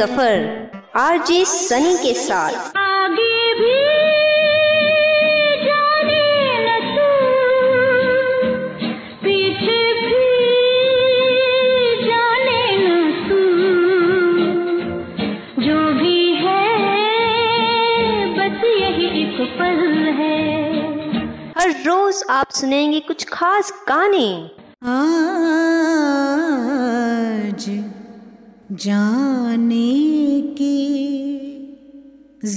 सफ़र RJ Sunny के साथ। आगे भी जाने न तू पीछे भी जाने न तू। जो भी है बस यही एक पल है। हर रोज आप सुनेंगे कुछ खास गाने। आज जाने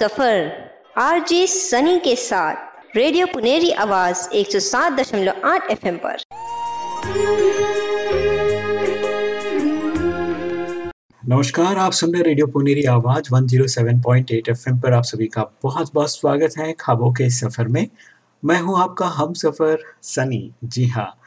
सफ़र, आरजे सनी के साथ, रेडियो पुनेरी आवाज़ 107.8 एफएम पर। नमस्कार, आप सुन रहे रेडियो पुनेरी आवाज़ 107.8 एफएम पर। आप सभी का बहुत बहुत स्वागत है खाबों के सफ़र में। मैं हूँ आपका हम सफ़र सनी। जी हाँ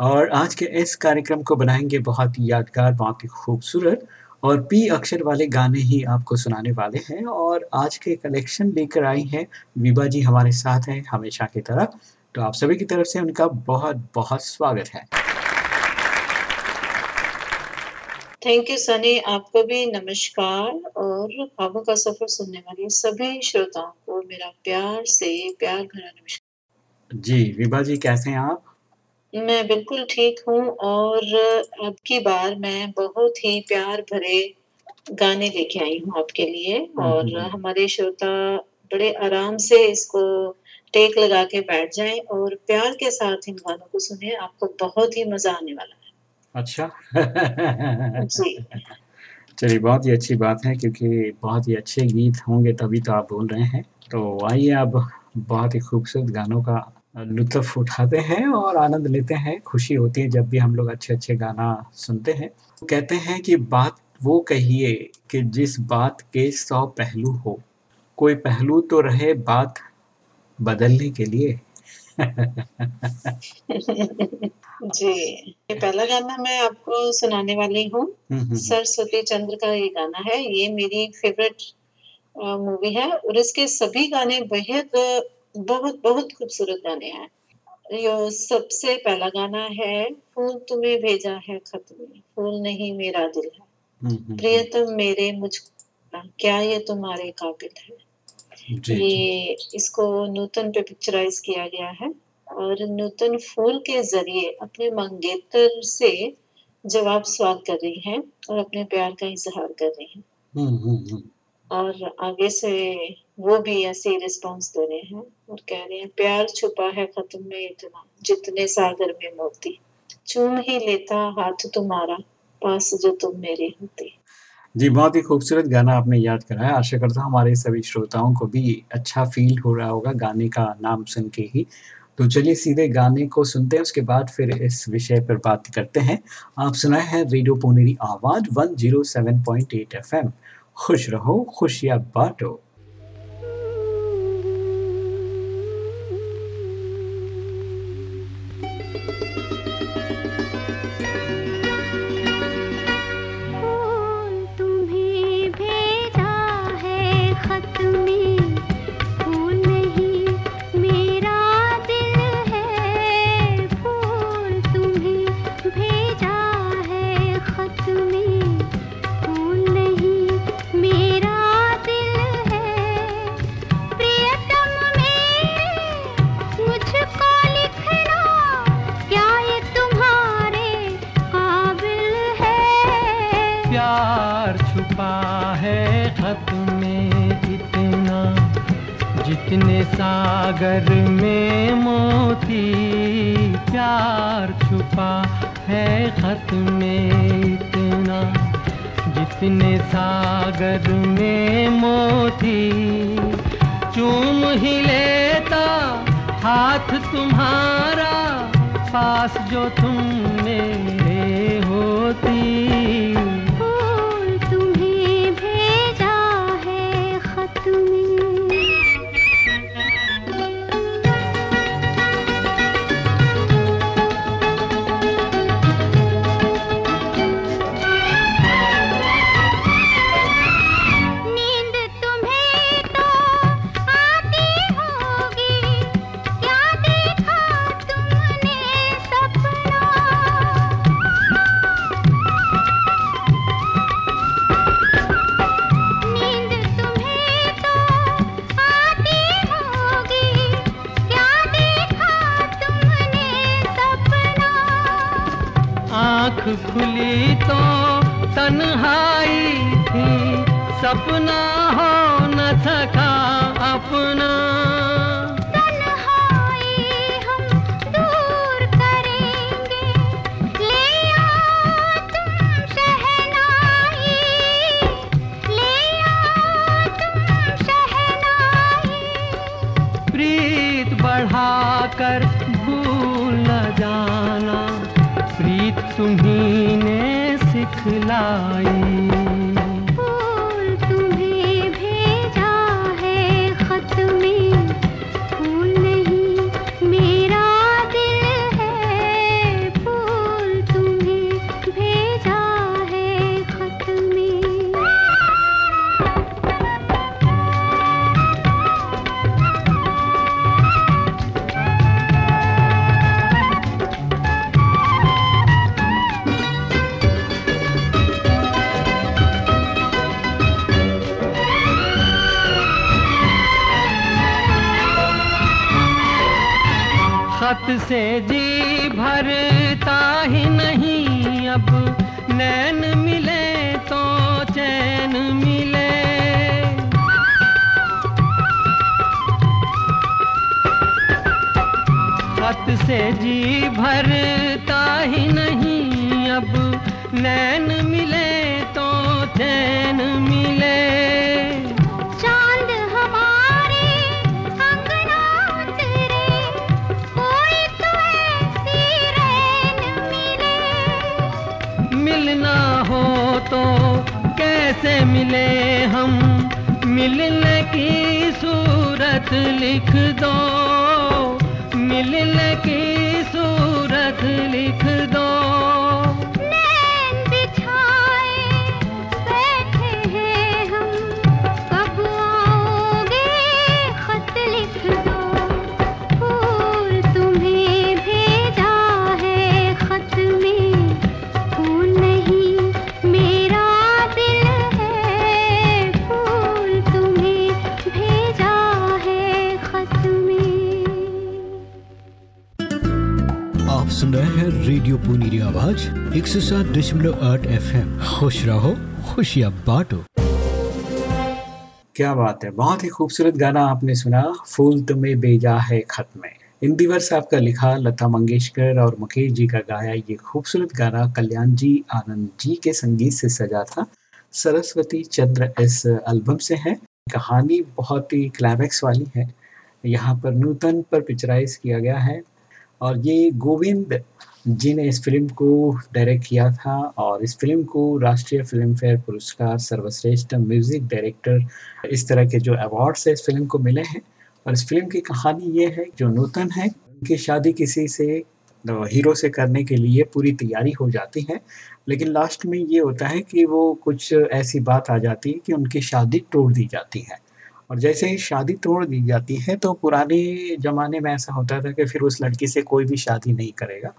और आज के इस कार्यक्रम को बनाएँगे बहुत ही यादगार, बहुत ही खूबसूरत और पी अक्षर वाले गाने ही आपको सुनाने वाले हैं। और आज के कलेक्शन लेकर आई हैं विभा जी हमारे साथ हैं हमेशा की तरह। तो आप सभी की तरफ़ से उनका बहुत बहुत स्वागत है। थैंक यू सनी आपको भी नमस्कार और ख्वाबों का सफ़र सुनने वाले सभी श्रोताओं को मेरा प्यार से प्यार भरा नमस्कार। जी विभा जी कैसे हैं आप? मैं बिल्कुल ठीक हूँ और अब की बार मैं बहुत ही प्यार भरे गाने लेके आई हूँ आपके लिए और हम्म। हमारे श्रोता बड़े आराम से इसको टेक लगा के बैठ जाएँ और प्यार के साथ इन गानों को सुने आपको बहुत ही मज़ा आने वाला है। अच्छा। जी। चलिए बहुत ही अच्छी बात है क्योंकि बहुत ही अच्छे गीत होंगे तभी तो आप बोल रहे हैं। तो आइए अब बहुत ही खूबसूरत गानों का लुत्फ उठाते हैं और आनंद लेते हैं खुशी होती है जब भी हम लोग अच्छे अच्छे गाना सुनते हैं। कहते हैं कि बात वो कहिए कि जिस बात के सौ पहलू हो कोई पहलू तो रहे बात बदलने के लिए। जी ये पहला गाना मैं आपको सुनाने वाली हूँ। हम्म, हम्म, सरस्वती चंद्र का ये गाना है ये मेरी फेवरेट मूवी है और इसके सभी गाने बेहद बहुत बहुत खूबसूरत गाने हैं। ये सबसे पहला गाना है फूल तुम्हें भेजा है खत में फूल नहीं मेरा दिल है। हम्म, हम्म, प्रियतम मेरे मुझ क्या ये तुम्हारे काबिल है? ये इसको नूतन पे पिक्चराइज किया गया है और नूतन फूल के ज़रिए अपने मंगेतर से जवाब सवाल कर रही हैं और अपने प्यार का इजहार कर रही हैं। हम्म, हम्म, हम्म। और आगे से वो भी ऐसे ही रिस्पॉन्स दे रहे हैं। और कह रहे हैं, प्यार छुपा है खत्म में इतना, जितने सागर में मोती। चूम ही लेता हाथ तुम्हारा, पास जो तुम मेरे होते। जी, बहुत ही खूबसूरत गाना आपने याद कराया। आशा करता हूँ हमारे सभी श्रोताओं को भी अच्छा फील हो रहा होगा गाने का नाम सुन के ही। तो चलिए सीधे गाने को सुनते हैं, उसके बाद फिर इस विषय पर बात करते हैं। आप सुनाए हैं रेडियो पुनेरी आवाज़ 107.8 एफएम खुश रहो, खुशियाँ बांटो। सागर में मोती। चूम ही लेता हाथ तुम्हारा पास जो तुम मेरे होती। खुली तो तन्हाई थी सपना। आई लिख दो दशमलव आठ एफ़ खुश रहो खुशियाँ बांटो। क्या बात है, बहुत ही खूबसूरत गाना आपने सुना, फूल तुम्हें भेजा है खत में। इंदिवर साहब का लिखा, लता मंगेशकर और मुकेश जी का गाया ये खूबसूरत गाना, कल्याण जी, आनंद जी के संगीत से सजा था। सरस्वती चंद्र इस एल्बम से है। कहानी बहुत ही क्लाइमैक्स वाली है। यहाँ पर नूतन पर पिक्चराइज किया गया है। और ये गोविंद जी ने इस फ़िल्म को डायरेक्ट किया था और इस फ़िल्म को राष्ट्रीय फ़िल्म फेयर पुरस्कार, सर्वश्रेष्ठ म्यूज़िक डायरेक्टर, इस तरह के जो अवार्ड्स है इस फ़िल्म को मिले हैं। और इस फ़िल्म की कहानी ये है, जो नूतन है, उनकी शादी किसी से हीरो से करने के लिए पूरी तैयारी हो जाती है। लेकिन लास्ट में ये होता है कि वो कुछ ऐसी बात आ जाती है कि उनकी शादी तोड़ दी जाती है। और जैसे ही शादी तोड़ दी जाती है तो पुराने ज़माने में ऐसा होता था कि फिर उस लड़की से कोई भी शादी नहीं करेगा।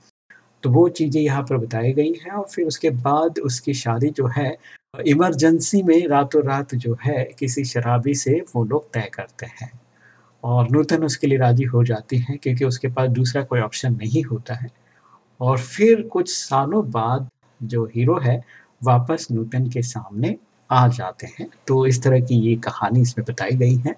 तो वो चीज़ें यहाँ पर बताई गई हैं और फिर उसके बाद उसकी शादी जो है, इमरजेंसी में रातों रात जो है, किसी शराबी से वो लोग तय करते हैं। और नूतन उसके लिए राज़ी हो जाती हैं क्योंकि उसके पास दूसरा कोई ऑप्शन नहीं होता है। और फिर कुछ सालों बाद जो हीरो है, वापस नूतन के सामने आ जाते हैं। तो इस तरह की ये कहानी इसमें बताई गई है।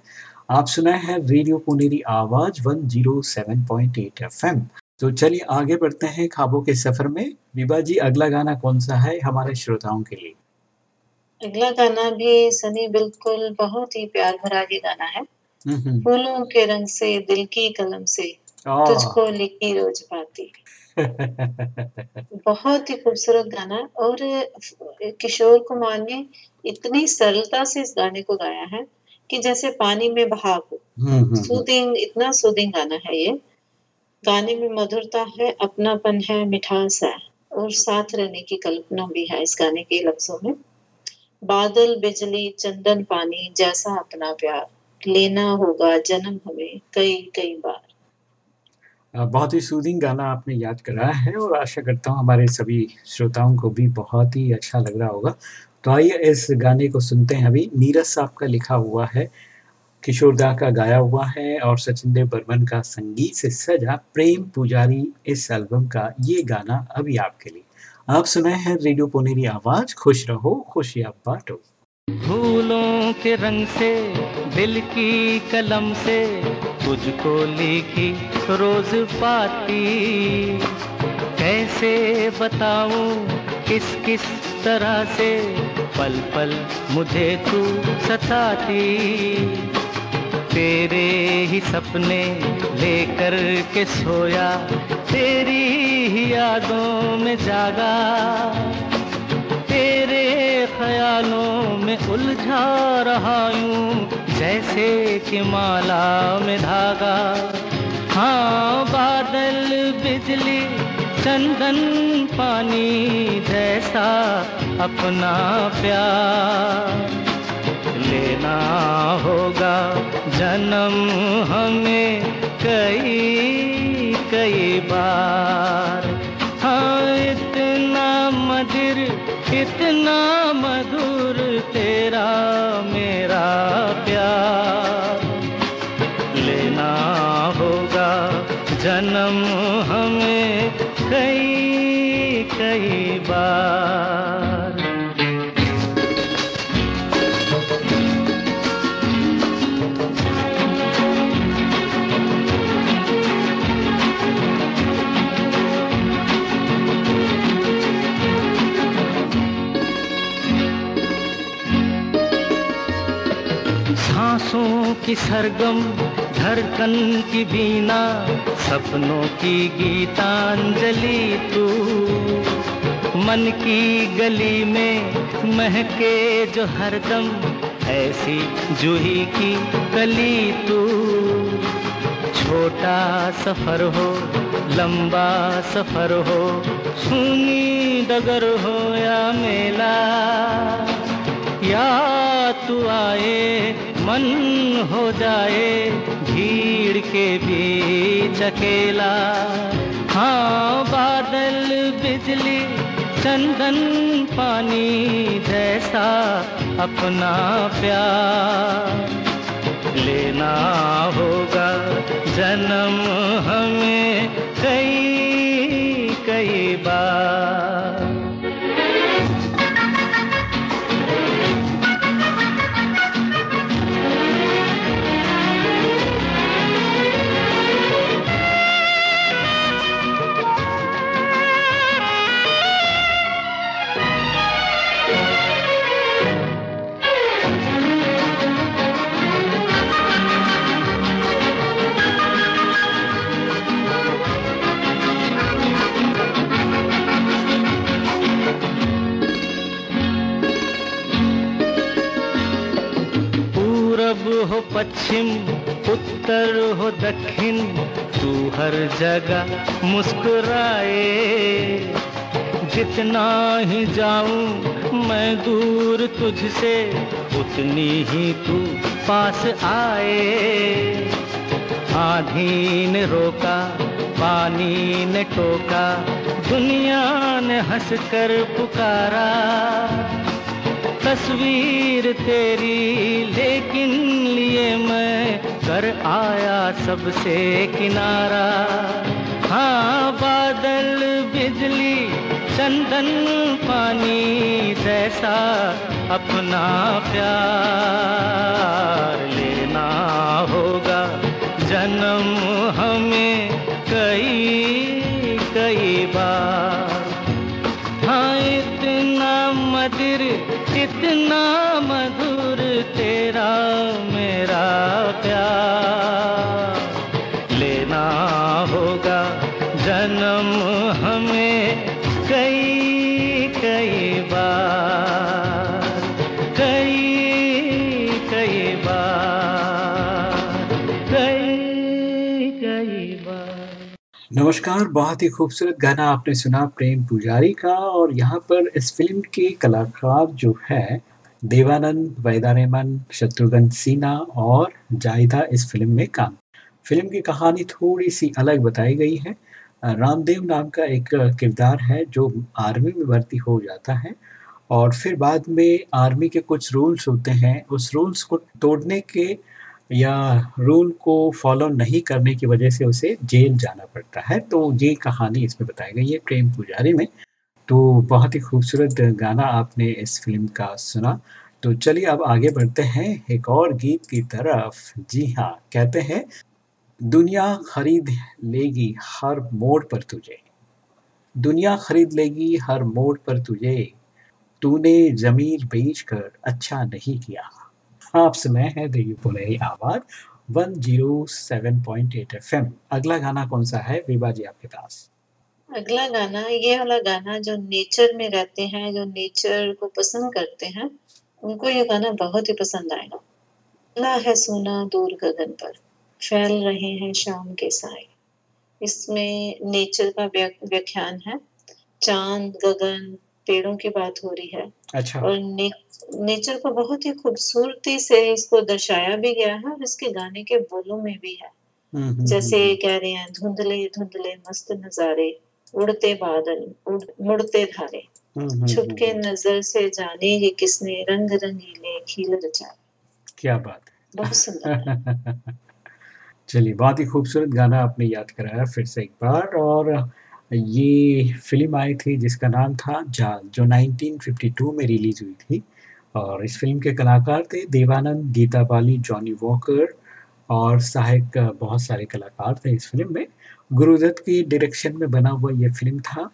आप सुनाए हैं रेडियो पुनेरी आवाज़ 107.8 एफएम तो चलिए आगे बढ़ते हैं खाबों के सफ़र में। विभा जी अगला गाना कौन सा है हमारे श्रोताओं के लिए? अगला गाना भी सनी बिल्कुल बहुत ही प्यार भरा ये गाना है। हम्म, हम्म, फूलों के रंग से दिल की कलम से तुझको लिखी रोज पाती। बहुत ही खूबसूरत गाना और किशोर कुमार ने इतनी सरलता से इस गाने को गाया है कि जैसे पानी में बहाव हम्म, सूदिंग इतना सूदिंग गाना है ये। गाने में मधुरता है, अपनापन है, मिठास है और साथ रहने की कल्पना भी है इस गाने के लफ्जों में। बादल, बिजली, चंदन, पानी जैसा अपना प्यार, लेना होगा जन्म हमें कई कई बार। बहुत ही सूदिंग गाना आपने याद कराया है और आशा करता हूँ हमारे सभी श्रोताओं को भी बहुत ही अच्छा लग रहा होगा। तो आइए इस गाने को सुनते हैं अभी। नीरज साहब का लिखा हुआ है किशोर दा का गाया हुआ है और सचिन देव बर्मन का संगीत से सजा प्रेम पुजारी इस एल्बम का ये गाना अभी आपके लिए। आप सुनाए हैं रेडियो पुनेरी आवाज़, खुश रहो खुशियाँ बांटो। फूलों के रंग से, दिल की कलम से तुझको लिखी रोज पाती। कैसे बताऊँ, किस किस तरह से पल पल मुझे तू सताती। तेरे ही सपने लेकर के सोया, तेरी ही यादों में जागा, तेरे ख्यालों में उलझा रहा हूँ जैसे कि माला में धागा। हाँ बादल, बिजली, चंदन, पानी जैसा अपना प्यार। लेना होगा। जन्म हमें कई कई बार। हाँ इतना मधुर इतना मधुर तेरा मेरा की सरगम, धड़कन की बीना, सपनों की गीतांजलि तू। मन की गली में महके जो हरदम, ऐसी जूही की कली तू। छोटा सफ़र हो, लंबा सफ़र हो, सुनी डगर हो या मेला। या तू आए मन हो जाए भीड़ के बीच अकेला। हाँ बादल, बिजली, चंदन, पानी जैसा अपना प्यार। लेना होगा जन्म हमें कई कई बार। दक्षिण तू हर जगह मुस्कुराए। जितना ही जाऊँ मैं दूर तुझसे, उतनी ही तू पास आए। आधी ने रोका, पानी ने टोका, दुनिया ने हंस कर पुकारा। तस्वीर तेरी, लेकिन लिए मैं कर आया सबसे किनारा। हाँ बादल, बिजली, चंदन, पानी जैसा अपना प्यार लेना होगा। जन्म हमें कई इतना मधुर नमस्कार, बहुत ही खूबसूरत गाना आपने सुना प्रेम पुजारी का और यहाँ पर इस फ़िल्म के कलाकार जो है, देवानंद वैदा रहमान शत्रुघ्न सिन्हा और जाहिदा इस फ़िल्म में काम। फ़िल्म की कहानी थोड़ी सी अलग बताई गई है। रामदेव नाम का एक किरदार है जो आर्मी में भर्ती हो जाता है और फिर बाद में आर्मी के कुछ रूल्स होते हैं। उस रूल्स को तोड़ने के या रूल को फॉलो नहीं करने की वजह से उसे जेल जाना पड़ता है। तो ये कहानी इसमें बताई गई है प्रेम पुजारी में। तो बहुत ही खूबसूरत गाना आपने इस फ़िल्म का सुना। तो चलिए अब आगे बढ़ते हैं। एक और गीत की तरफ़। जी हाँ कहते हैं, दुनिया खरीद लेगी हर मोड़ पर तुझे। दुनिया खरीद लेगी हर मोड़ पर तुझे। तूने जमीर बेच कर अच्छा नहीं किया। आप सुने हैं रेडियो पुनेरी आवाज़ 107.8 एफएम अगला गाना कौन सा है? विभा जी, आपके पास। अगला गाना, ये वाला गाना जो नेचर में रहते हैं, जो नेचर को पसंद करते हैं, उनको ये गाना बहुत ही पसंद आएगा। अगला है सोना दूर गगन पर, फैल रहे हैं शाम के साए। इसमें नेचर का व्याख्यान है। चाँद, गगन पेड़ों की बात हो रही है। अच्छा। और ने, नेचर को बहुत ही खूबसूरती से इसको दर्शाया भी गया है और इसके गाने के बोलों में भी है। हम्म, हम्म, जैसे हम्म, कह रहे हैं धुंधले धुंधले मस्त नजारे उड़ते बादल उड़, मुड़ते धारे। छुप के हम्म, नज़र से जाने ये किसने रंग रंगीले खील रचाए। क्या बात बहुत सुंदर। चलिए बहुत ही खूबसूरत गाना आपने याद कराया फिर से एक बार और ये फ़िल्म आई थी जिसका नाम था जाल, जो 1952 में रिलीज़ हुई थी। और इस फ़िल्म के कलाकार थे देवानंद, गीता बाली, जॉनी वॉकर और सहायक, बहुत सारे कलाकार थे इस फ़िल्म में। गुरुदत्त की डायरेक्शन में बना हुआ ये फ़िल्म था।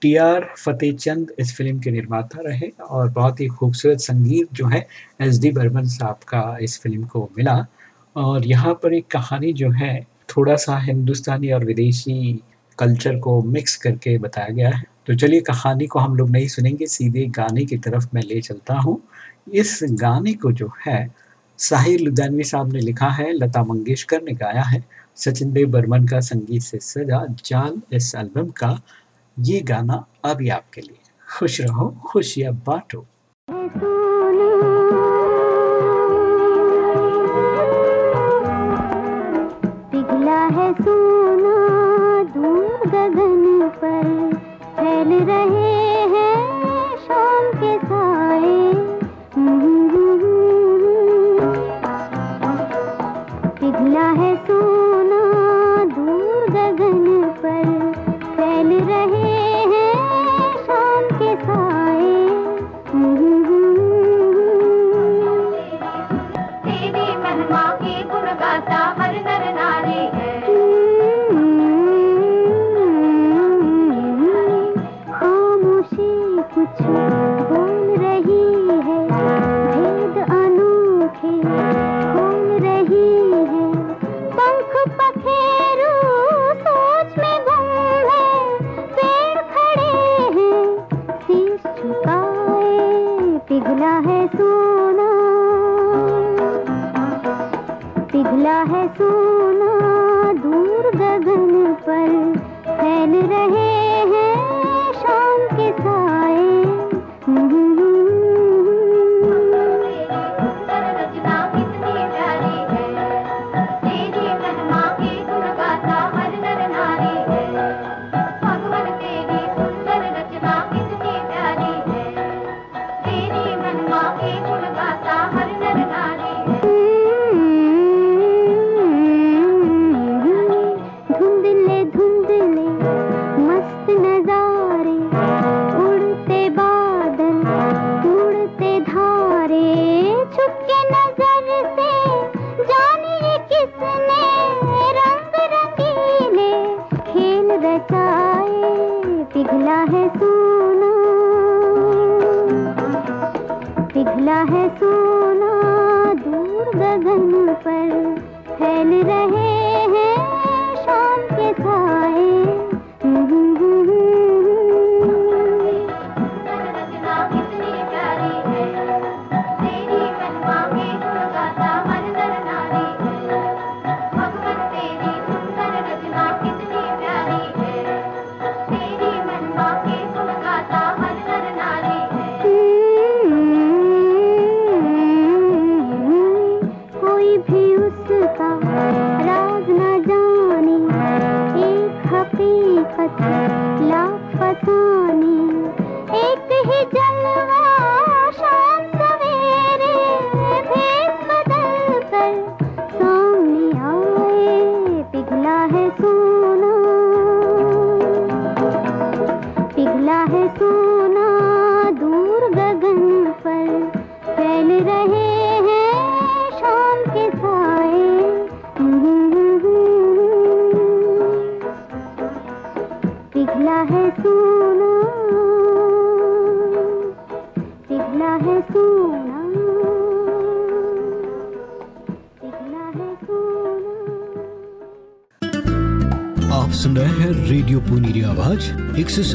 टी आर फतेह चंद इस फ़िल्म के निर्माता रहे और बहुत ही खूबसूरत संगीत जो है, एस डी बर्मन साहब का इस फ़िल्म को मिला। और यहाँ पर एक कहानी जो है, थोड़ा सा हिंदुस्तानी और विदेशी कल्चर को मिक्स करके बताया गया है। तो चलिए कहानी को हम लोग नहीं सुनेंगे, सीधे गाने की तरफ़ मैं ले चलता हूँ। इस गाने को जो है, साहिर लुधियानवी साहब ने लिखा है, लता मंगेशकर ने गाया है, सचिन देव बर्मन का संगीत से सजा, जाल इस एल्बम का, ये गाना अभी आपके लिए। खुश रहो, खुशियाँ बांटो। पिघला है सोना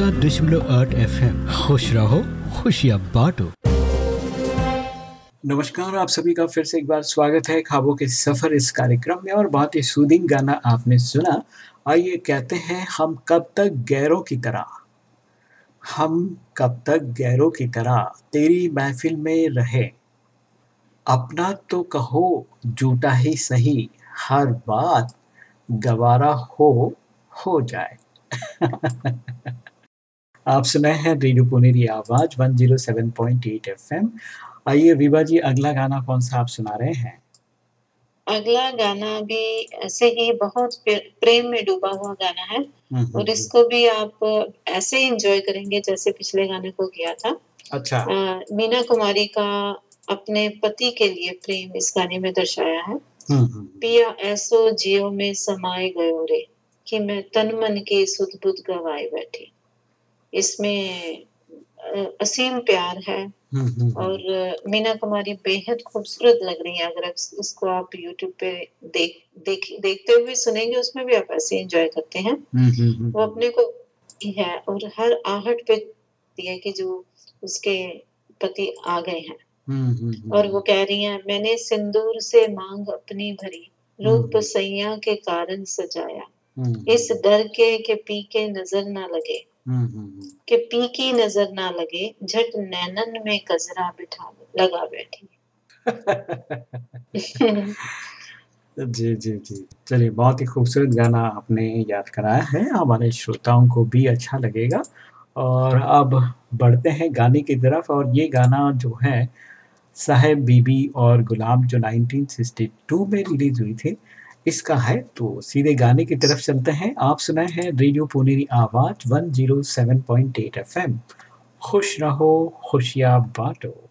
सात दशमलव आठ एफ़ खुश रहो खुशियाँ बांटो। नमस्कार, आप सभी का फिर से एक बार स्वागत है खाबों के सफ़र इस कार्यक्रम में और बहुत ही सूदिंग गाना आपने सुना। आइए कहते हैं, हम कब तक गैरों की तरह? हम कब तक गैरों की तरह तेरी महफिल में रहे? अपना तो कहो झूठा ही सही, हर बात गवारा हो हो जाए। आप सुनाए हैं रेडियो पुनेरी आवाज़ 107.8 एफएम। आइए विभा जी अगला गाना कौन सा आप सुना रहे हैं? अगला गाना भी ऐसे ही बहुत प्रेम में डूबा हुआ गाना है और इसको भी आप ऐसे ही इंजॉय करेंगे जैसे पिछले गाने को किया था। अच्छा। अ, मीना कुमारी का अपने पति के लिए प्रेम इस गाने में दर्शाया है। पिया ऐसो जियो में समाये गयो रे कि मैं तन मन के सुध बुध गवाए बैठी। इसमें असीम प्यार है। हम्म, हम्म, और मीना कुमारी बेहद खूबसूरत लग रही है। अगर आप इसको आप यूट्यूब पे देख देख देखते हुए सुनेंगे उसमें भी आप ऐसे एंजॉय करते हैं। हम्म, हम्म, हम्म, वो अपने को है और हर आहट पे दिया कि जो उसके पति आ गए हैं। हम्म, हम्म, हम्म, और वो कह रही हैं मैंने सिंदूर से मांग अपनी भरी रूप हम्म। सैया के कारण सजाया। हम्म, इस डर के कि पी के नज़र ना लगे। हम्म, हम्म, कि पी की नज़र ना लगे झट नैनन में गजरा बिठा लगा बैठी। जी जी जी। चलिए बहुत ही खूबसूरत गाना आपने याद कराया है। हमारे श्रोताओं को भी अच्छा लगेगा। और अब बढ़ते हैं गाने की तरफ़। और ये गाना जो है साहेब बीबी और गुलाम जो 1962 में रिलीज़ हुई थी इसका है? तो सीधे गाने की तरफ़ चलते हैं। आप सुनाए हैं रेडियो पुनेरी आवाज़ 107.8 एफएम। खुश रहो, खुशियाँ बांटो।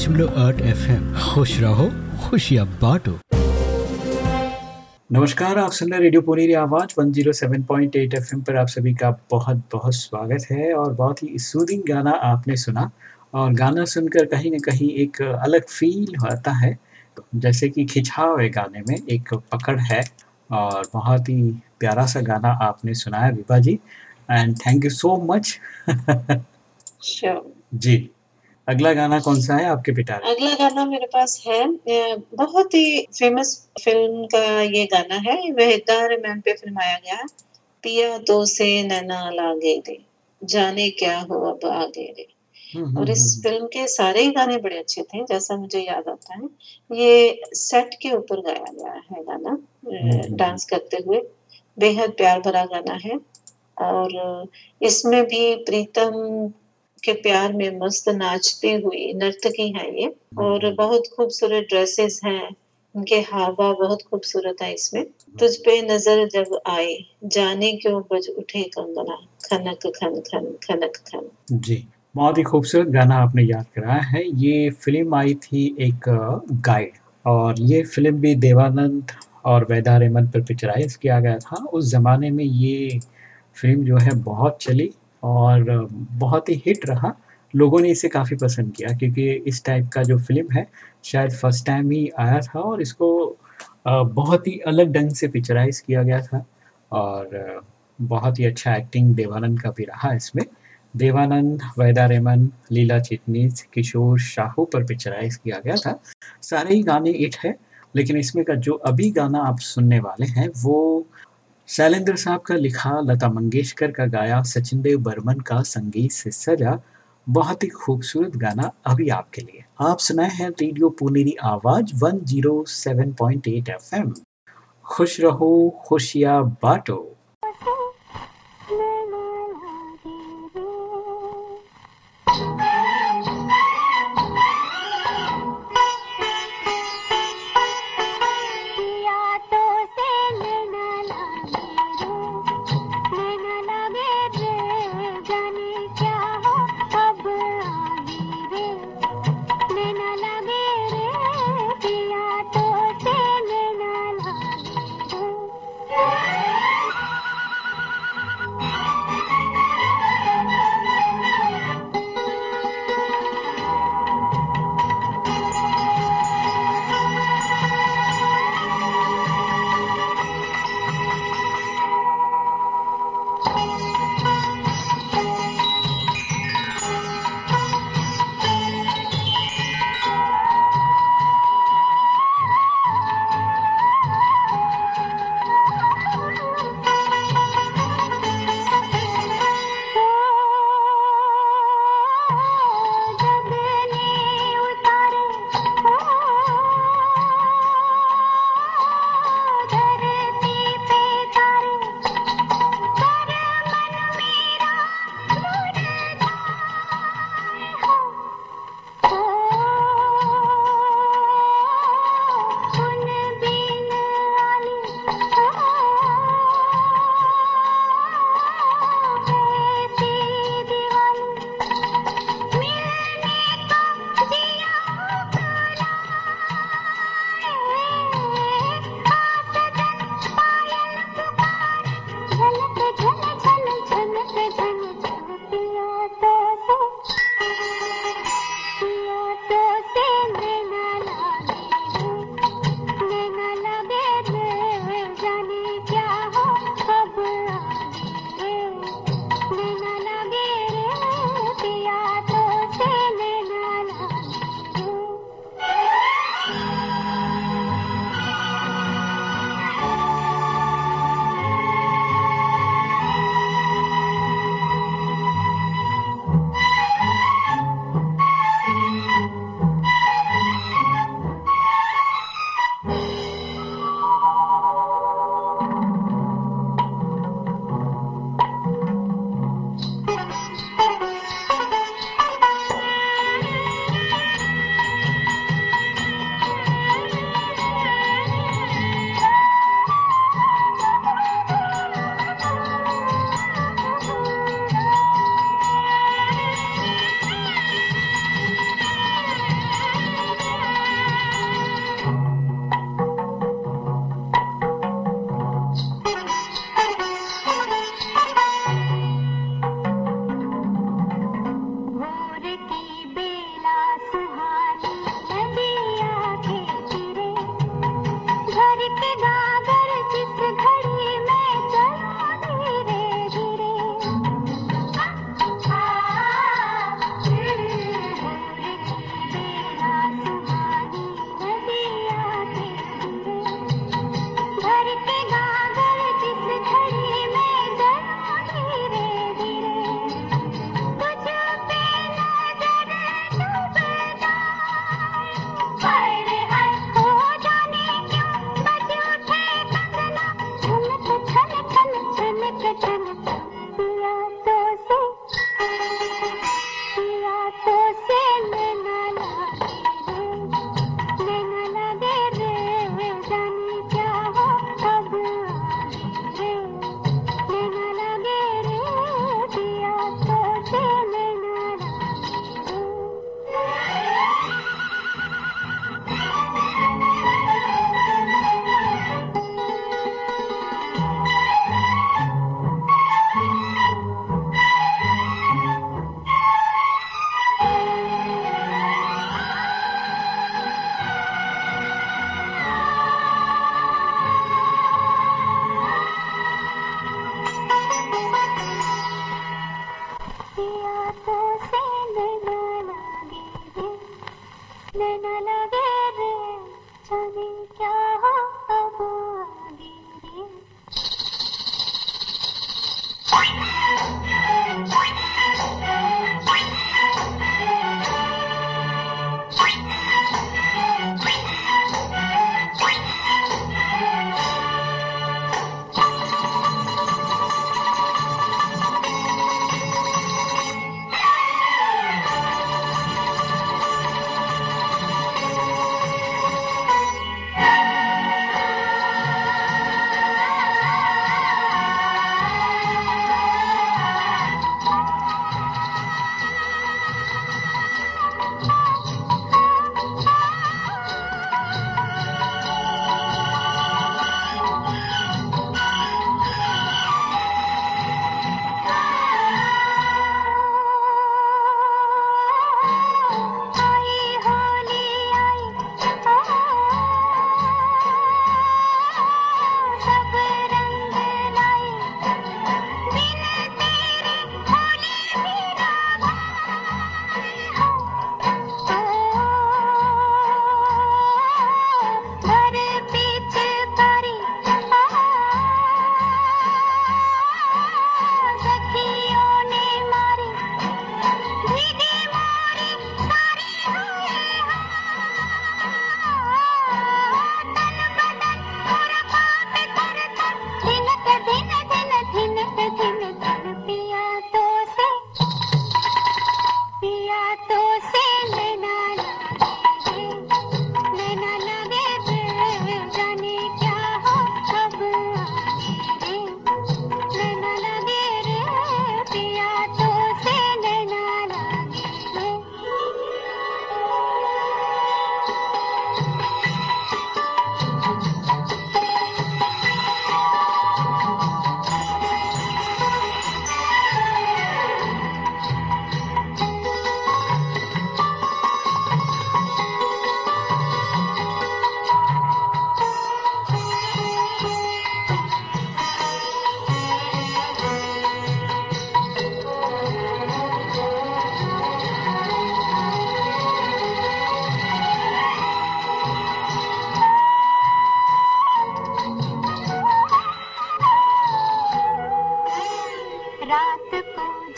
105.8 एफएम। खुश रहो खुशिया बांटो। नमस्कार आप सुन रहे रेडियो पुनेरी आवाज़ 107.8 एफएम पर आप सभी का बहुत बहुत स्वागत है और बहुत ही सूदिंग गाना आपने सुना। और गाना सुनकर कहीं ना कहीं एक अलग फील होता है। तो जैसे कि खिंचाव है गाने में एक पकड़ है और बहुत ही प्यारा सा गाना आपने सुनाया Vibha ji. And thank you so much जी। अगला गाना कौन सा है आपके पिता अगला गाना मेरे पास है। बहुत ही फ़ेमस फ़िल्म का ये गाना है। वहीदा रहमान पे फिल्माया गया है। पिया तो से नैना लागे रे जाने क्या हो अब आगे रे और इस फ़िल्म के सारे ही गाने बड़े अच्छे थे जैसा मुझे याद आता है। ये सेट के ऊपर गाया गया है गाना हम्म। डांस करते हुए। बेहद प्यार भरा गाना है। और इसमें भी प्रीतम के प्यार में मस्त नाचती हुई नर्तकी है ये और बहुत खूबसूरत ड्रेसेस हैं। उनके हाव बहुत खूबसूरत है इसमें। तुझ पे नज़र जब आए जाने क्यों बज उठे कंगना? खनक खन खन खनक खन। जी बहुत ही खूबसूरत गाना आपने याद कराया है। ये फ़िल्म आई थी एक गाइड और ये फ़िल्म भी देवानंद और वैदा रेमन पर पिक्चराइज किया गया था। उस ज़माने में ये फ़िल्म जो है बहुत चली। और बहुत ही हिट रहा। लोगों ने इसे काफ़ी पसंद किया क्योंकि इस टाइप का जो फ़िल्म है, शायद फ़र्स्ट टाइम ही आया था और इसको बहुत ही अलग ढंग से पिक्चराइज किया गया था। और बहुत ही अच्छा एक्टिंग देवानंद का भी रहा इसमें। देवानंद वैदा रेमन लीला चिटनीस किशोर शाहू पर पिक्चराइज किया गया था। सारे ही गाने इट है, लेकिन इसमें का जो अभी गाना आप सुनने वाले हैं, वो शैलेंद्र साहब का लिखा लता मंगेशकर का गाया सचिन देव बर्मन का संगीत से सजा, बहुत ही खूबसूरत गाना अभी आपके लिए। आप सुनाए हैं रेडियो पुनेरी आवाज़ 107.8 एफएम। खुश रहो खुशिया बांटो।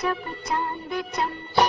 जब चाँद चमके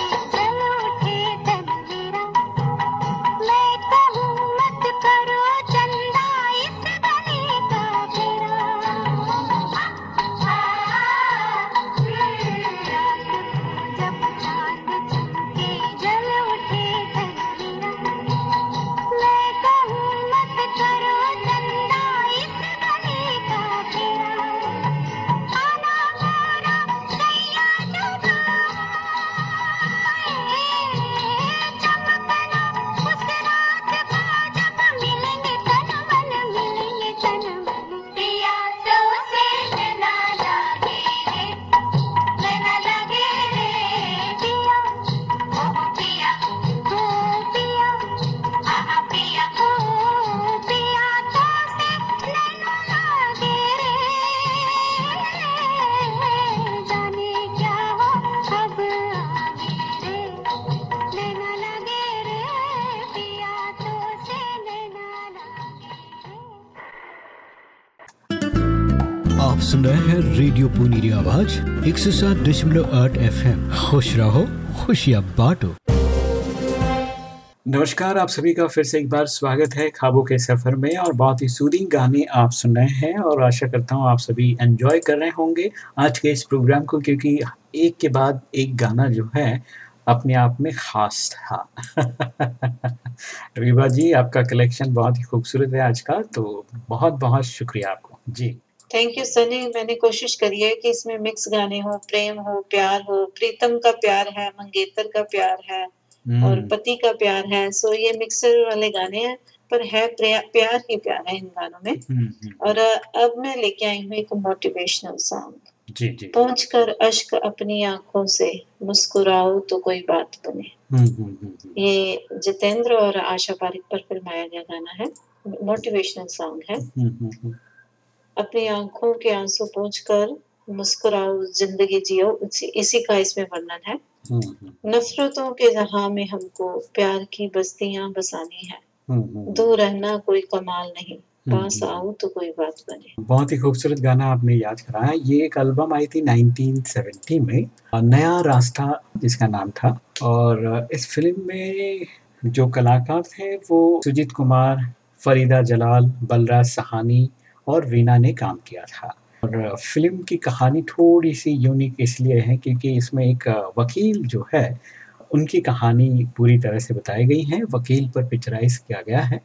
सात दशमलव आठ एफ़ एम खुश रहो, खुशियाँ बांटो। नमस्कार, आप सभी का फिर से एक बार स्वागत है खाबों के सफ़र में और बहुत ही सूदिंग गाने आप सुन रहे हैं और आशा करता हूँ आप सभी एंजॉय कर रहे होंगे आज के इस प्रोग्राम को, क्योंकि एक के बाद एक गाना जो है, अपने आप में खास था। रीवा जी, आपका कलेक्शन बहुत ही खूबसूरत है आज का तो बहुत बहुत शुक्रिया आपको। जी। थैंक यू सनी मैंने कोशिश करी है कि इसमें मिक्स गाने हो प्रेम हो प्यार हो। प्रीतम का प्यार है मंगेतर का प्यार है और हम्म, पति का प्यार है। सो ये मिक्सर वाले गाने हैं पर है प्यार ही प्यार है इन गानों में। हम्म, हम्म, और अब मैं लेके आई हूँ एक मोटिवेशनल सॉन्ग जी जी। पहुँच कर अश्क अपनी आँखों से मुस्कुराओ तो कोई बात बने। ये जितेंद्र और आशा पारिक पर फिल्माया गया गाना है। मोटिवेशनल सॉन्ग है। अपनी आँखों के आँसू पोंछ कर मुस्कुराओ ज़िंदगी जियो इसी का इसमें वर्णन है। हम्म, हम्म, नफरतों के जहाँ में हमको प्यार की बस्तियाँ बसानी है हम्म। दूर रहना कोई कमाल नहीं पास। आओ तो कोई बात बने। बहुत ही खूबसूरत गाना आपने याद कराया। ये एक एल्बम आई थी 1970 में नया रास्ता जिसका नाम था। और इस फ़िल्म में जो कलाकार थे वो सुजीत कुमार फरीदा जलाल बलराज सहानी और वीना ने काम किया था। और फ़िल्म की कहानी थोड़ी सी यूनिक इसलिए है क्योंकि इसमें एक वकील जो है, उनकी कहानी पूरी तरह से बताई गई है। वकील पर पिक्चराइज किया गया है।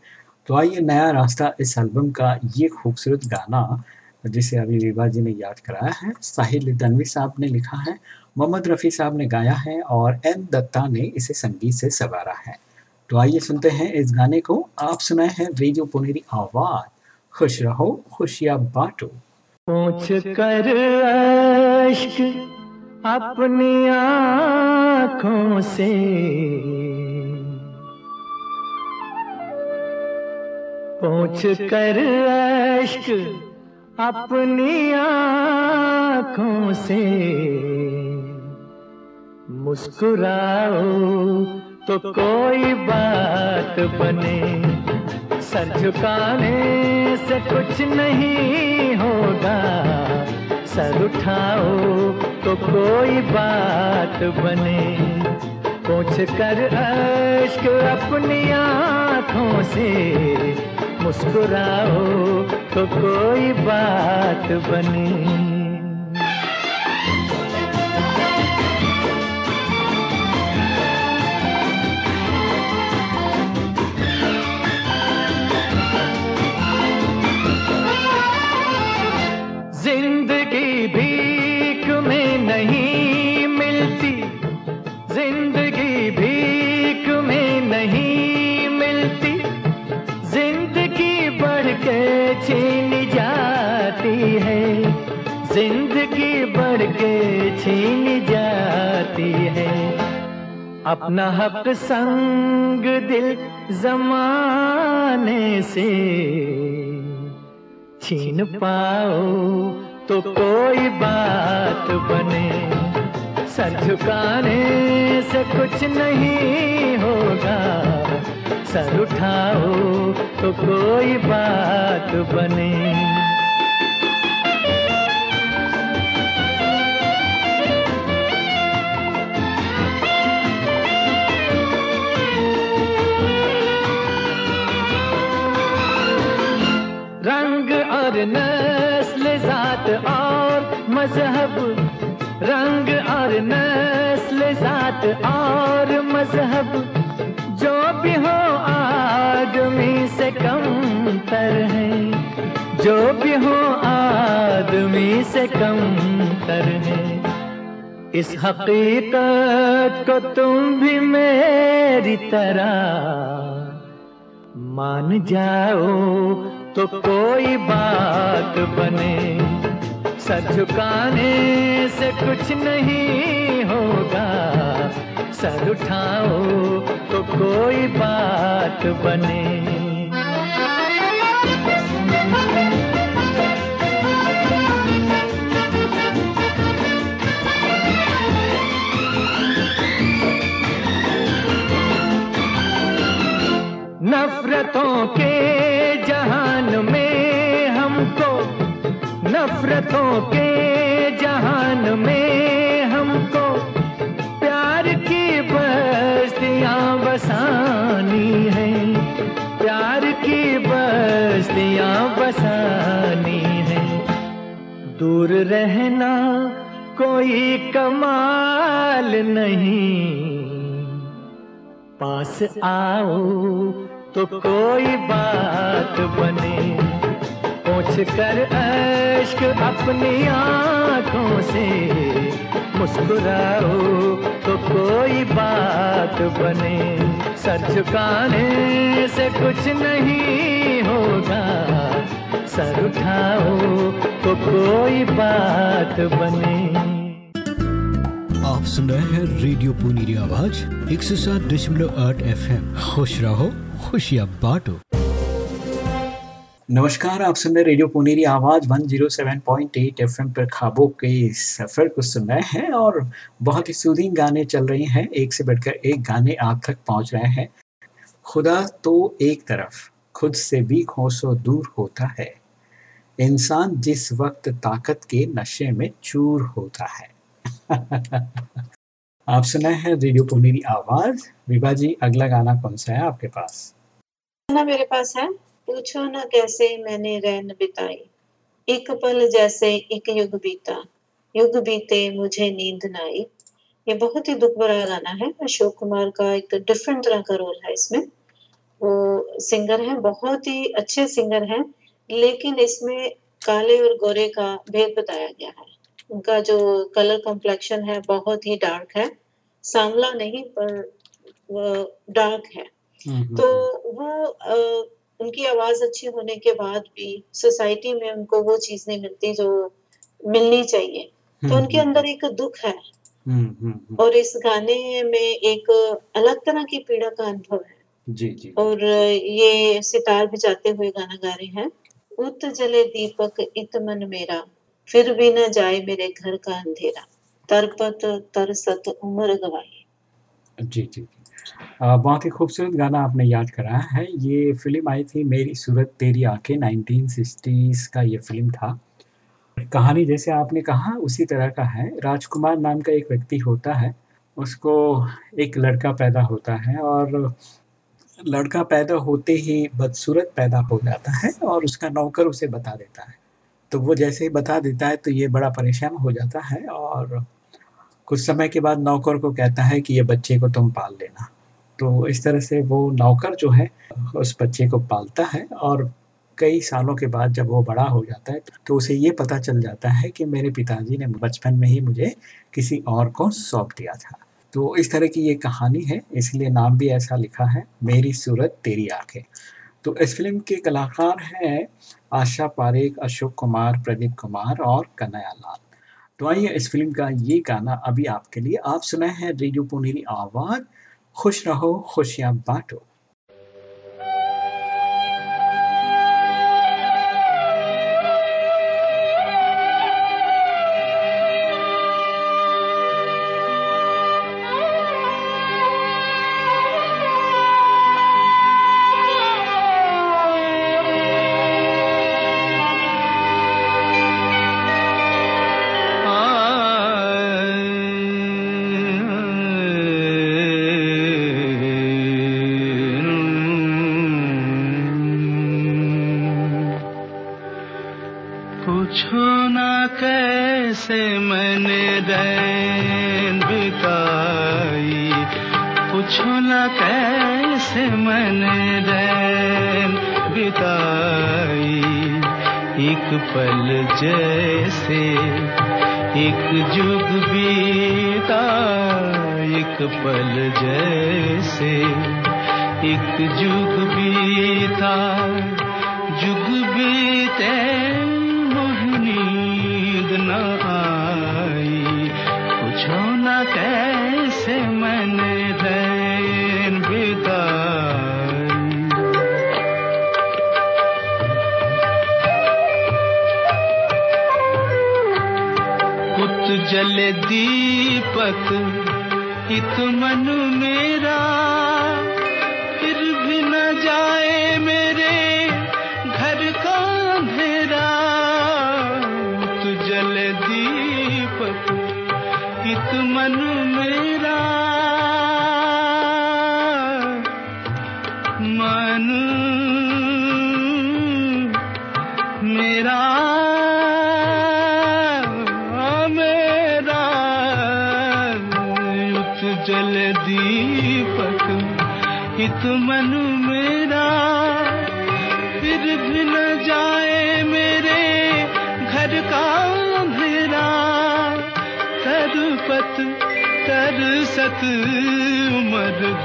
तो आइए नया रास्ता इस एल्बम का ये खूबसूरत गाना, जिसे अभी विभा जी ने याद कराया है, साहिल तनवी साहब ने लिखा है, मोहम्मद रफ़ी साहब ने गाया है और एन दत्ता ने इसे संगीत से सवारा है। तो आइए सुनते हैं इस गाने को। आप सुनाए हैं रेडियो पुनेरी आवाज़। खुश रहो खुशियाँ बांटो। पूछ कर अश्क अपनी आँखों से। पूछ कर अश्क अपनी आँखों से। मुस्कुराओ तो कोई बात बने। सर झुकाने से कुछ नहीं होगा। सर उठाओ तो कोई बात बने। पूछ कर अश्क अपनी आँखों से। मुस्कुराओ तो कोई बात बने। अपना हक संग दिल जमाने से। छीन पाओ तो कोई बात बने। सर झुकाने से कुछ नहीं होगा। सर उठाओ तो कोई बात बने। नस्ल, जात और मज़हब। रंग और नस्ल, जात और मज़हब। जो भी हो, आदमी से कम तर है। जो भी हो, आदमी से कम तर है। इस हकीकत को तुम भी मेरी तरह मान जाओ। तो कोई बात बने। सर झुकाने से कुछ नहीं होगा। सर उठाओ तो कोई बात बने। नफरतों के नफरतों के जहान में हमको प्यार की बस्तियाँ बसानी है। प्यार की बस्तियाँ बसानी है। दूर रहना कोई कमाल नहीं। पास आओ तो कोई बात बने। पूछ कर अश्क अपनी आँखों से मुस्कुराओ तो कोई बात बने। सर झुकाने से कुछ नहीं होगा। सर उठाओ तो कोई बात बने। आप सुन रहे हैं रेडियो पुनीरी आवाज़, एक सौ सात दशमलव आठ एफ़ एम खुश रहो, खुशियाँ बांटो। नमस्कार, आप सुन रहे रेडियो पुनेरी आवाज़ 107.8 एफएम पर खाबों के सफ़र को सुन रहे हैं और बहुत ही सूदिंग गाने चल रहे हैं। एक से बढ़कर एक गाने आप तक पहुँच रहे हैं। खुदा तो एक तरफ़, खुद से भी कोसों दूर होता है। इंसान जिस वक्त ताकत के नशे में चूर होता है। आप सुना है रेडियो पुनेरी आवाज़। विभा जी, अगला गाना कौन सा है आपके पास? मेरे पास है। पूछो ना कैसे मैंने रैन बिताई। एक पल जैसे एक युग बीता। युग बीते मुझे नींद न आई। ये बहुत ही दुख भरा गाना है। अशोक कुमार का एक डिफरेंट तरह का रोल है इसमें। वो सिंगर है बहुत ही अच्छे सिंगर हैं लेकिन इसमें काले और गोरे का भेद बताया गया है। उनका जो कलर कॉम्प्लेक्शन है बहुत ही डार्क है। सांवला नहीं पर डार्क है। तो वो अ, उनकी आवाज़ अच्छी होने के बाद भी सोसाइटी में उनको वो चीज़ नहीं मिलती जो मिलनी चाहिए। तो उनके अंदर एक दुख है। हम्म, हम्म, हम्म, और इस गाने में एक अलग तरह की पीड़ा का अनुभव है। जी जी। और ये सितार बजाते हुए गाना गा रहे हैं। उत जले दीपक इत मन मेरा फिर भी न जाए मेरे घर का अंधेरा। तरपत तरसत उम्र गवाई। जी जी। बहुत ही खूबसूरत गाना आपने याद कराया है। ये फ़िल्म आई थी मेरी सूरत तेरी आँखें 1960s का ये फ़िल्म था। कहानी जैसे आपने कहा, उसी तरह का है। राजकुमार नाम का एक व्यक्ति होता है, उसको एक लड़का पैदा होता है और लड़का पैदा होते ही बदसूरत पैदा हो जाता है और उसका नौकर उसे बता देता है। तो वो जैसे ही बता देता है तो ये बड़ा परेशान हो जाता है और कुछ समय के बाद नौकर को कहता है कि ये बच्चे को तुम पाल लेना। तो इस तरह से वो नौकर जो है, उस बच्चे को पालता है और कई सालों के बाद जब वो बड़ा हो जाता है तो उसे ये पता चल जाता है कि मेरे पिताजी ने बचपन में ही मुझे किसी और को सौंप दिया था। तो इस तरह की ये कहानी है, इसलिए नाम भी ऐसा लिखा है, मेरी सूरत तेरी आँखें। तो इस फ़िल्म के कलाकार हैं आशा पारेख, अशोक कुमार, प्रदीप कुमार और कन्हैया लाल तो आइए इस फ़िल्म का ये गाना अभी आपके लिए। आप सुना है रेडियो पुनेरी आवाज़। खुश रहो, खुशियाँ बांटो। मैंने रैन बिताई। पूछो ना कैसे मैंने रैन बिताई। एक पल जैसे एक जुग बीता, एक पल जैसे एक जुग बीता। जुग बीते मोहिनी न जले दीपक हित मन मेरा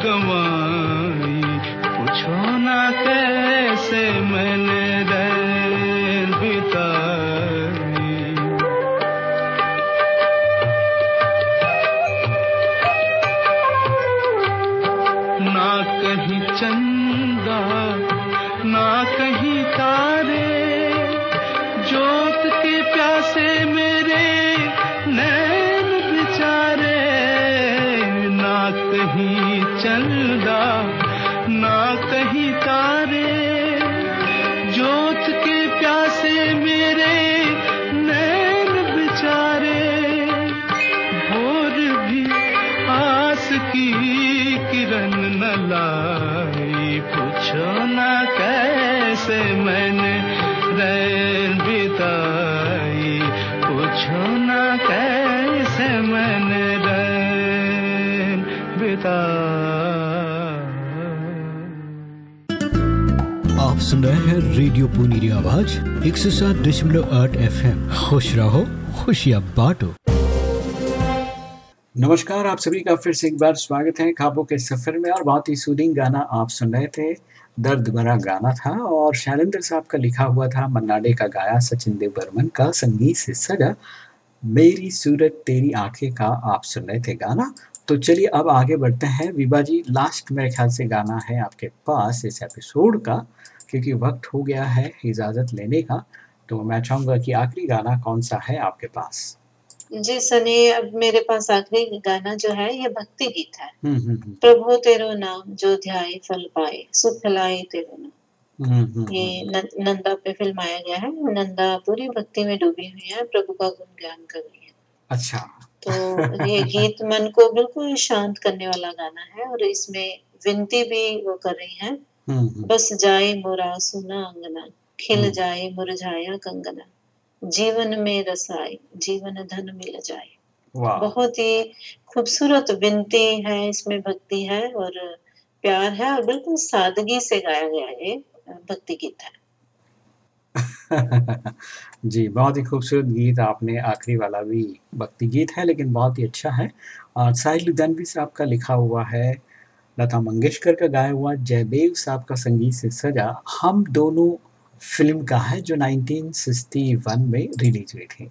उमर सुन रहे हैं रेडियो पुनीरी आवाज़ एक सौ सात दशमलव आठ एफ़ एम खुश रहो, खुशियाँ बांटो। नमस्कार, आप सभी का फिर से एक बार स्वागत है खाबों के सफ़र में और बहुत ही सूदिंग गाना आप सुन रहे थे। दर्द भरा गाना था और शैलेंद्र साहब का लिखा हुआ था मन्नाडे का गाया सचिन देव बर्मन का संगीत से सजा, मेरी सूरत तेरी आँखें का आप सुन रहे थे गाना। तो चलिए अब आगे बढ़ते हैं। विभा जी लास्ट मेरे ख्याल से गाना है आपके पास इस एपिसोड का। क्योंकि वक्त हो गया है इजाज़त लेने का तो मैं चाहूँगा कि आखिरी गाना कौन सा है आपके पास? जी सनी अब मेरे पास आखिरी गाना जो है ये भक्ति गीत है। हम्म हम्म हम्म, प्रभु तेरो नाम जो ध्याय फल पाए सुख फैलाए तेरो नाम। ये न- नंदा पे फिल्माया गया है नंदा पूरी भक्ति में डूबी हुई है प्रभु का गुणगान कर रही है। अच्छा। तो ये गीत मन को बिल्कुल शांत करने वाला गाना है और इसमें विनती भी वो कर रही है बस जाए मोरा सुना अंगना खिल हम्म। जाए मुरझाया कंगना। जीवन में रस आए जीवन धन मिल जाए। बहुत ही खूबसूरत विनती है इसमें भक्ति है और प्यार है और बिल्कुल सादगी से गाया गया ये भक्ति गीत है। जी बहुत ही खूबसूरत गीत आपने आखिरी वाला भी भक्ति गीत है लेकिन बहुत ही अच्छा है। और साहिल लुधियानवी साहब का लिखा हुआ है लता मंगेशकर का गाया हुआ जयदेव साहब का संगीत से सजा हम दोनों फ़िल्म का है जो 1961 में रिलीज़ हुई थी।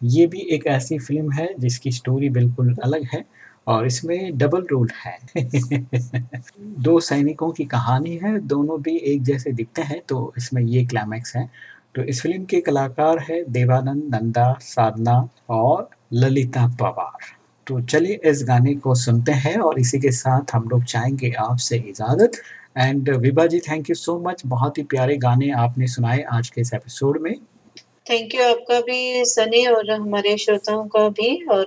ये भी एक ऐसी फ़िल्म है जिसकी स्टोरी बिल्कुल अलग है और इसमें डबल रोल है। दो सैनिकों की कहानी है, दोनों भी एक जैसे दिखते हैं तो इसमें ये क्लाइमैक्स है। तो इस फ़िल्म के कलाकार है देवानंद नंदा, साधना और ललिता पवार। तो चलिए इस गाने को सुनते हैं और इसी के साथ हम लोग चाहेंगे आपसे इजाज़त। And Vibha ji thank you so much बहुत ही प्यारे गाने आपने सुनाए आज के इस एपिसोड में। थैंक यू आपका भी, सनी और हमारे श्रोताओं का भी। और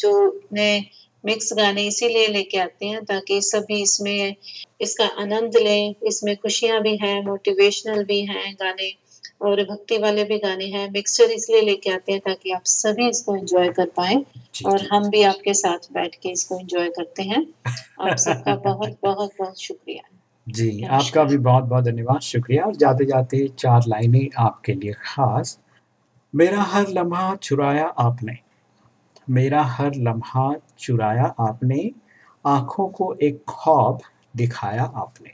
जो नए मिक्स गाने इसीलिए लेके आते हैं ताकि सभी इसमें, इसका आनंद लें, इसमें खुशियाँ भी हैं मोटिवेशनल भी हैं गाने। और भक्ति वाले भी गाने हैं। मिक्सचर इसलिए लेके आते हैं ताकि आप सभी इसको एंजॉय कर पाए और हम भी आपके साथ बैठ के इसको एंजॉय करते हैं। आप सबका बहुत बहुत बहुत शुक्रिया। जी आपका भी बहुत बहुत धन्यवाद शुक्रिया। और जाते जाते चार लाइनें आपके लिए खास। मेरा हर लम्हा चुराया आपने। मेरा हर लम्हा चुराया आपने। आँखों को एक ख्वाब दिखाया आपने।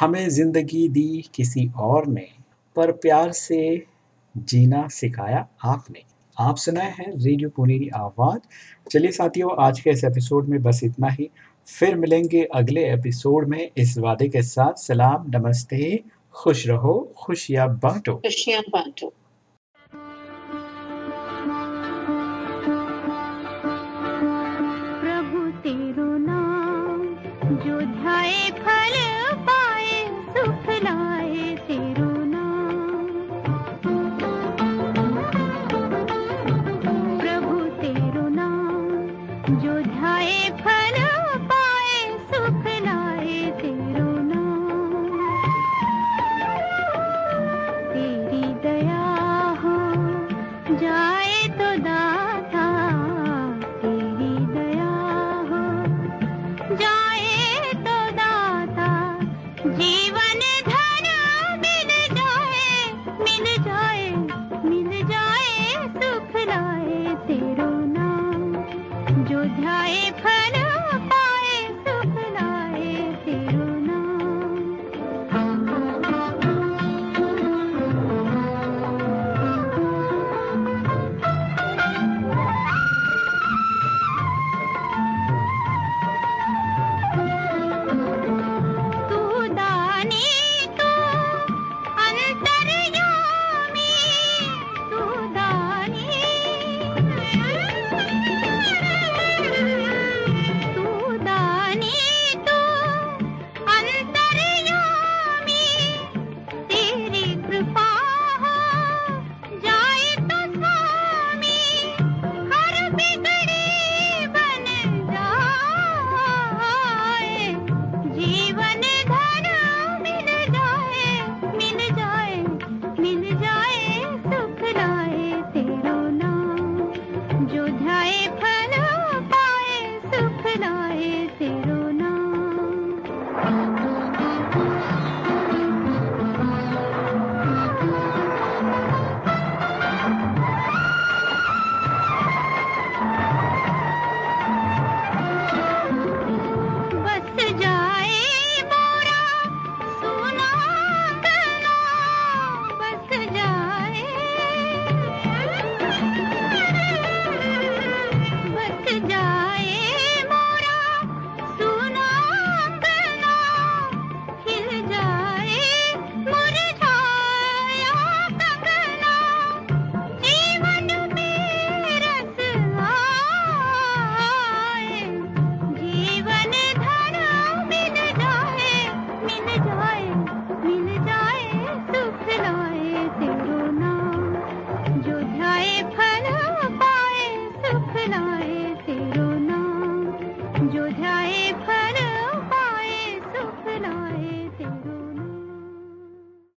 हमें ज़िंदगी दी किसी और ने। पर प्यार से जीना सिखाया आपने। आप सुनाए हैं रेडियो पुनेरी आवाज़। चलिए साथियों, आज के इस एपिसोड में बस इतना ही। फिर मिलेंगे अगले एपिसोड में इस वादे के साथ। सलाम, नमस्ते। खुश रहो, खुशियाँ बांटो। खुशियाँ बांटो।